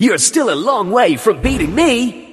You're still a long way from beating me.